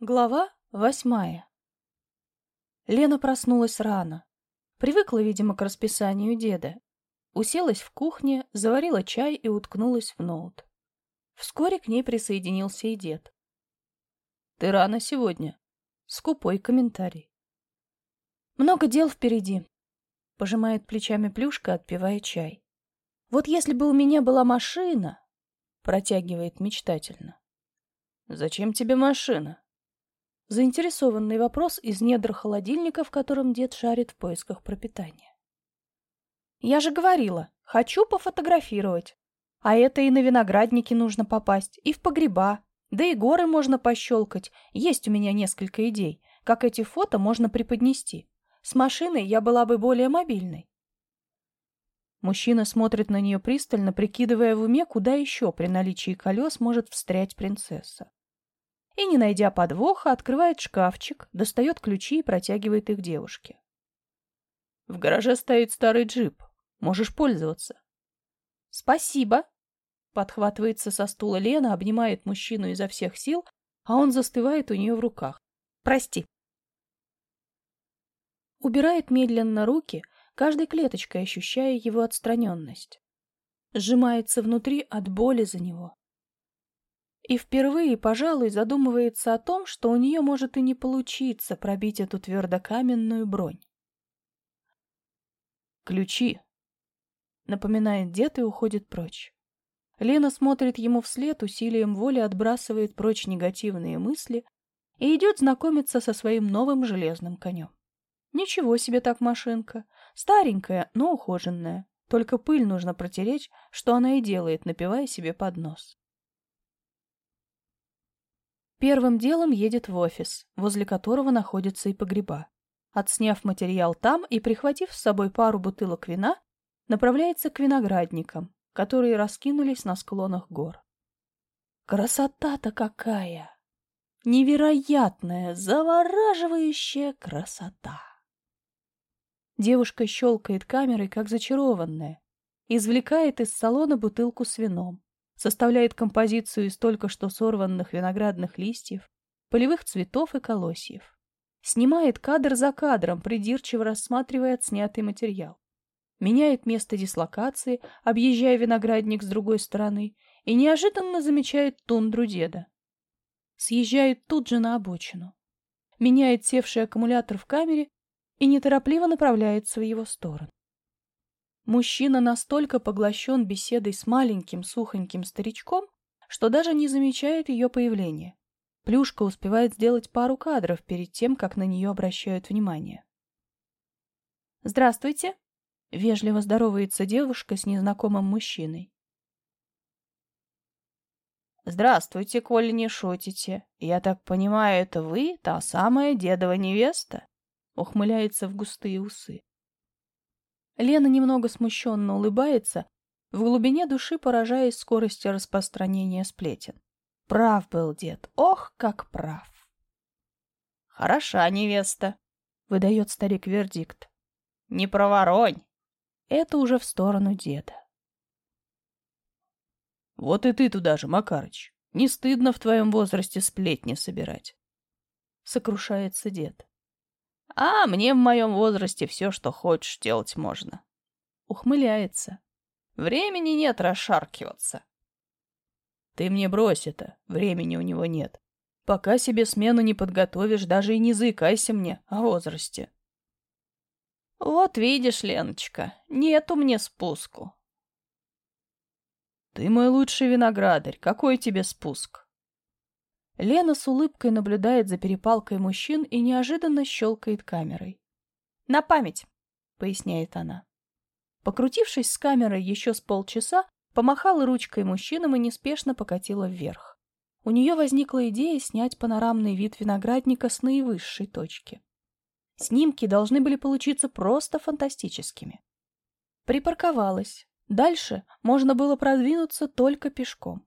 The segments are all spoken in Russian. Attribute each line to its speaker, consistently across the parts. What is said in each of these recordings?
Speaker 1: Глава восьмая Лена проснулась рано. Привыкла, видимо, к расписанию деда. Уселась в кухне, заварила чай и уткнулась в ноут. Вскоре к ней присоединился и дед. «Ты рано сегодня?» Скупой комментарий. «Много дел впереди», — пожимает плечами Плюшка, отпивая чай. «Вот если бы у меня была машина...» — протягивает мечтательно. «Зачем тебе машина?» Заинтересованный вопрос из недр холодильника, в котором дед шарит в поисках пропитания. «Я же говорила, хочу пофотографировать. А это и на виноградники нужно попасть, и в погреба. Да и горы можно пощелкать. Есть у меня несколько идей, как эти фото можно преподнести. С машиной я была бы более мобильной». Мужчина смотрит на нее пристально, прикидывая в уме, куда еще при наличии колес может встрять принцесса и, не найдя подвоха, открывает шкафчик, достает ключи и протягивает их девушке. В гараже стоит старый джип. Можешь пользоваться. Спасибо. Подхватывается со стула Лена, обнимает мужчину изо всех сил, а он застывает у нее в руках. Прости. Убирает медленно руки, каждой клеточкой ощущая его отстраненность. Сжимается внутри от боли за него. И впервые, пожалуй, задумывается о том, что у нее может и не получиться пробить эту твердокаменную бронь. «Ключи!» — напоминает дед и уходит прочь. Лена смотрит ему вслед, усилием воли отбрасывает прочь негативные мысли и идет знакомиться со своим новым железным конем. Ничего себе так машинка. Старенькая, но ухоженная. Только пыль нужно протереть, что она и делает, напивая себе под нос. Первым делом едет в офис, возле которого находятся и погреба. Отсняв материал там и прихватив с собой пару бутылок вина, направляется к виноградникам, которые раскинулись на склонах гор. Красота-то какая! Невероятная, завораживающая красота! Девушка щелкает камерой, как зачарованная, извлекает из салона бутылку с вином, составляет композицию из только что сорванных виноградных листьев, полевых цветов и колосьев. Снимает кадр за кадром, придирчиво рассматривая отснятый материал. Меняет место дислокации, объезжая виноградник с другой стороны, и неожиданно замечает тундру деда. Съезжает тут же на обочину. Меняет севший аккумулятор в камере и неторопливо направляется в его сторону. Мужчина настолько поглощен беседой с маленьким сухоньким старичком, что даже не замечает ее появления. Плюшка успевает сделать пару кадров перед тем, как на нее обращают внимание. «Здравствуйте!» — вежливо здоровается девушка с незнакомым мужчиной. «Здравствуйте, коли не шутите. Я так понимаю, это вы, та самая дедова невеста?» — ухмыляется в густые усы. Лена немного смущенно улыбается, в глубине души поражаясь скорости распространения сплетен. Прав был дед, ох, как прав. «Хороша невеста», — выдает старик вердикт. «Не проворонь!» Это уже в сторону деда. «Вот и ты туда же, Макарыч. Не стыдно в твоем возрасте сплетни собирать?» Сокрушается дед. А мне в моем возрасте все, что хочешь, делать можно. Ухмыляется. Времени нет расшаркиваться. Ты мне брось это, времени у него нет. Пока себе смену не подготовишь, даже и не заикайся мне о возрасте. Вот видишь, Леночка, нету мне спуску. Ты мой лучший виноградарь, какой тебе спуск? Лена с улыбкой наблюдает за перепалкой мужчин и неожиданно щелкает камерой. «На память!» — поясняет она. Покрутившись с камерой еще с полчаса, помахала ручкой мужчинам и неспешно покатила вверх. У нее возникла идея снять панорамный вид виноградника с наивысшей точки. Снимки должны были получиться просто фантастическими. Припарковалась. Дальше можно было продвинуться только пешком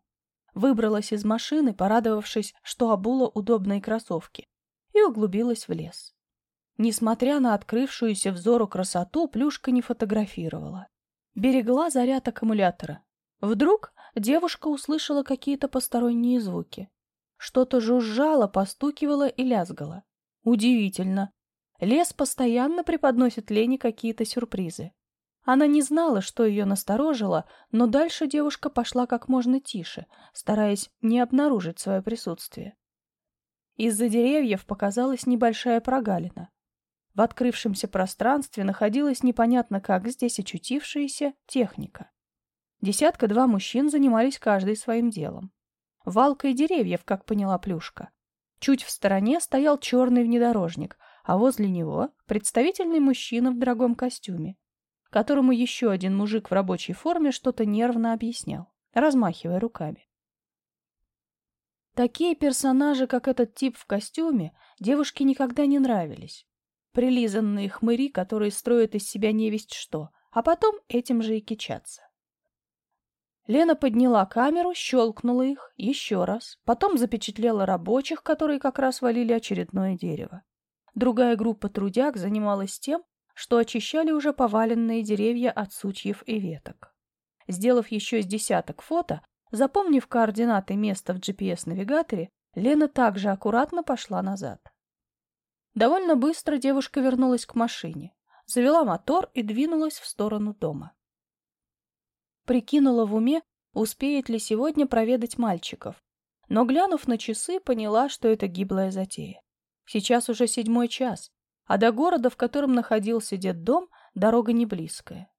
Speaker 1: выбралась из машины, порадовавшись, что обула удобные кроссовки, и углубилась в лес. Несмотря на открывшуюся взору красоту, Плюшка не фотографировала. Берегла заряд аккумулятора. Вдруг девушка услышала какие-то посторонние звуки. Что-то жужжало, постукивало и лязгало. Удивительно. Лес постоянно преподносит Лене какие-то сюрпризы. Она не знала, что ее насторожило, но дальше девушка пошла как можно тише, стараясь не обнаружить свое присутствие. Из-за деревьев показалась небольшая прогалина. В открывшемся пространстве находилась непонятно как здесь очутившаяся техника. Десятка-два мужчин занимались каждый своим делом. Валкой деревьев, как поняла Плюшка. Чуть в стороне стоял черный внедорожник, а возле него представительный мужчина в дорогом костюме, которому еще один мужик в рабочей форме что-то нервно объяснял, размахивая руками. Такие персонажи, как этот тип в костюме, девушке никогда не нравились. Прилизанные хмыри, которые строят из себя невесть что, а потом этим же и кичатся. Лена подняла камеру, щелкнула их еще раз, потом запечатлела рабочих, которые как раз валили очередное дерево. Другая группа трудяг занималась тем, что очищали уже поваленные деревья от сучьев и веток. Сделав еще с десяток фото, запомнив координаты места в GPS-навигаторе, Лена также аккуратно пошла назад. Довольно быстро девушка вернулась к машине, завела мотор и двинулась в сторону дома. Прикинула в уме, успеет ли сегодня проведать мальчиков, но, глянув на часы, поняла, что это гиблая затея. Сейчас уже седьмой час, а до города, в котором находился детдом, дорога не близкая.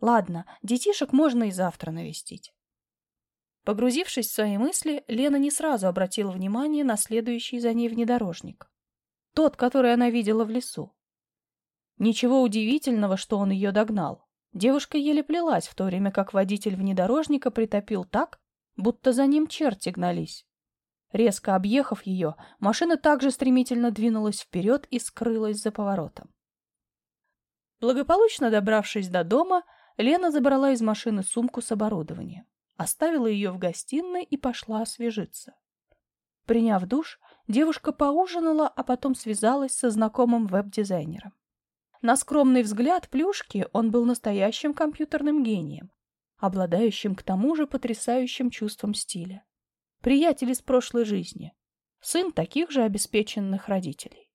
Speaker 1: Ладно, детишек можно и завтра навестить. Погрузившись в свои мысли, Лена не сразу обратила внимание на следующий за ней внедорожник. Тот, который она видела в лесу. Ничего удивительного, что он ее догнал. Девушка еле плелась, в то время как водитель внедорожника притопил так, будто за ним черти гнались. Резко объехав ее, машина также стремительно двинулась вперед и скрылась за поворотом. Благополучно добравшись до дома, Лена забрала из машины сумку с оборудованием, оставила ее в гостиной и пошла освежиться. Приняв душ, девушка поужинала, а потом связалась со знакомым веб-дизайнером. На скромный взгляд Плюшки он был настоящим компьютерным гением, обладающим к тому же потрясающим чувством стиля приятель из прошлой жизни, сын таких же обеспеченных родителей.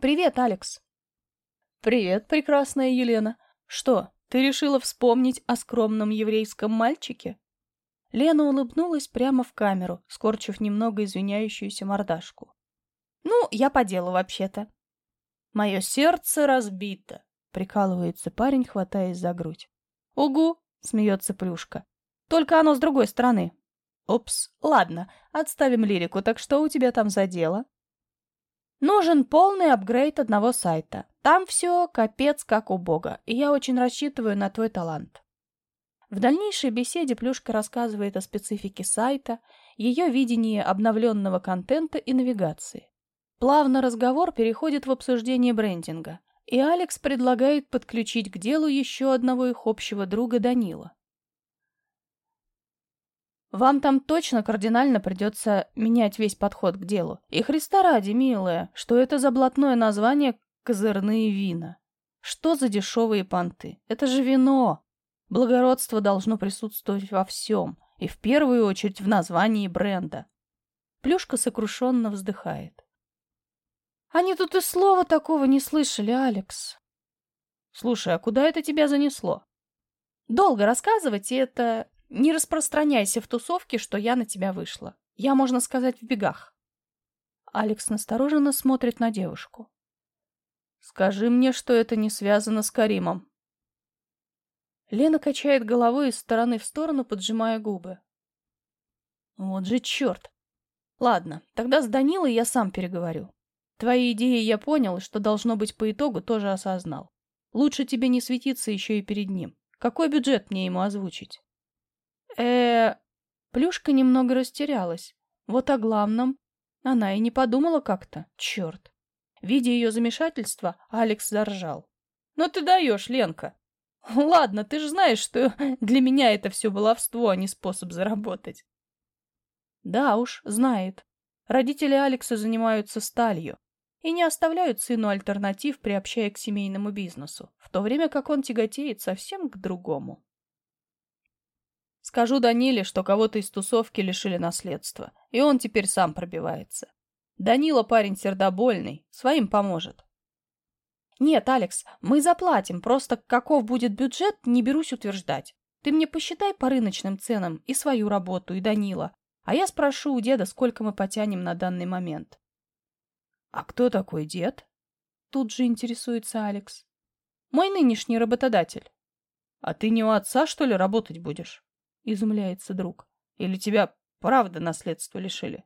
Speaker 1: «Привет, Алекс!» «Привет, прекрасная Елена! Что, ты решила вспомнить о скромном еврейском мальчике?» Лена улыбнулась прямо в камеру, скорчив немного извиняющуюся мордашку. «Ну, я по делу вообще-то». «Мое сердце разбито», — прикалывается парень, хватаясь за грудь. «Угу», — смеется Плюшка. «Только оно с другой стороны. Упс, ладно, отставим лирику, так что у тебя там за дело? Нужен полный апгрейд одного сайта. Там все капец как у бога, и я очень рассчитываю на твой талант. В дальнейшей беседе Плюшка рассказывает о специфике сайта, ее видении обновленного контента и навигации. Плавно разговор переходит в обсуждение брендинга, и Алекс предлагает подключить к делу еще одного их общего друга Данила. Вам там точно кардинально придется менять весь подход к делу. И Христа ради, милая, что это за блатное название «козырные вина»? Что за дешевые понты? Это же вино. Благородство должно присутствовать во всем, и в первую очередь в названии бренда. Плюшка сокрушенно вздыхает. Они тут и слова такого не слышали, Алекс. Слушай, а куда это тебя занесло? Долго рассказывать, это не распространяйся в тусовке, что я на тебя вышла. Я, можно сказать, в бегах. Алекс настороженно смотрит на девушку. Скажи мне, что это не связано с Каримом. Лена качает головой из стороны в сторону, поджимая губы. Вот же черт. Ладно, тогда с Данилой я сам переговорю. Твои идеи я понял, что должно быть по итогу тоже осознал. Лучше тебе не светиться еще и перед ним. Какой бюджет мне ему озвучить? Э Плюшка немного растерялась. Вот о главном она и не подумала как-то. Черт. Видя ее замешательство, Алекс заржал. «Ну ты даешь, Ленка!» «Ладно, ты же знаешь, что для меня это все баловство, а не способ заработать». «Да уж, знает. Родители Алекса занимаются сталью и не оставляют сыну альтернатив, приобщая к семейному бизнесу, в то время как он тяготеет совсем к другому». Скажу Даниле, что кого-то из тусовки лишили наследства, и он теперь сам пробивается. Данила парень сердобольный, своим поможет. Нет, Алекс, мы заплатим, просто каков будет бюджет, не берусь утверждать. Ты мне посчитай по рыночным ценам и свою работу, и Данила, а я спрошу у деда, сколько мы потянем на данный момент. А кто такой дед? Тут же интересуется Алекс. Мой нынешний работодатель. А ты не у отца, что ли, работать будешь? Изумляется друг. Или тебя правда наследство лишили?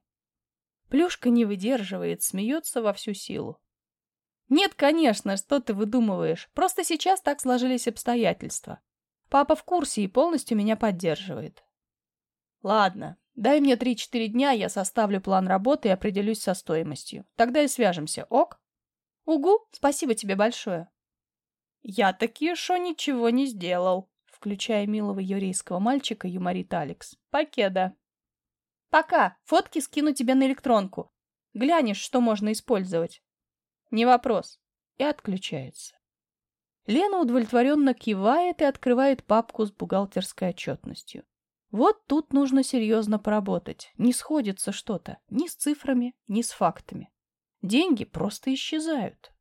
Speaker 1: Плюшка не выдерживает, смеется во всю силу. Нет, конечно, что ты выдумываешь. Просто сейчас так сложились обстоятельства. Папа в курсе и полностью меня поддерживает. Ладно, дай мне 3-4 дня, я составлю план работы и определюсь со стоимостью. Тогда и свяжемся, ок? Угу, спасибо тебе большое. Я таки шо ничего не сделал, включая милого еврейского мальчика, юморит Алекс. Покеда. Пока, фотки скину тебе на электронку. Глянешь, что можно использовать. Не вопрос. И отключается. Лена удовлетворенно кивает и открывает папку с бухгалтерской отчетностью. Вот тут нужно серьезно поработать. Не сходится что-то ни с цифрами, ни с фактами. Деньги просто исчезают.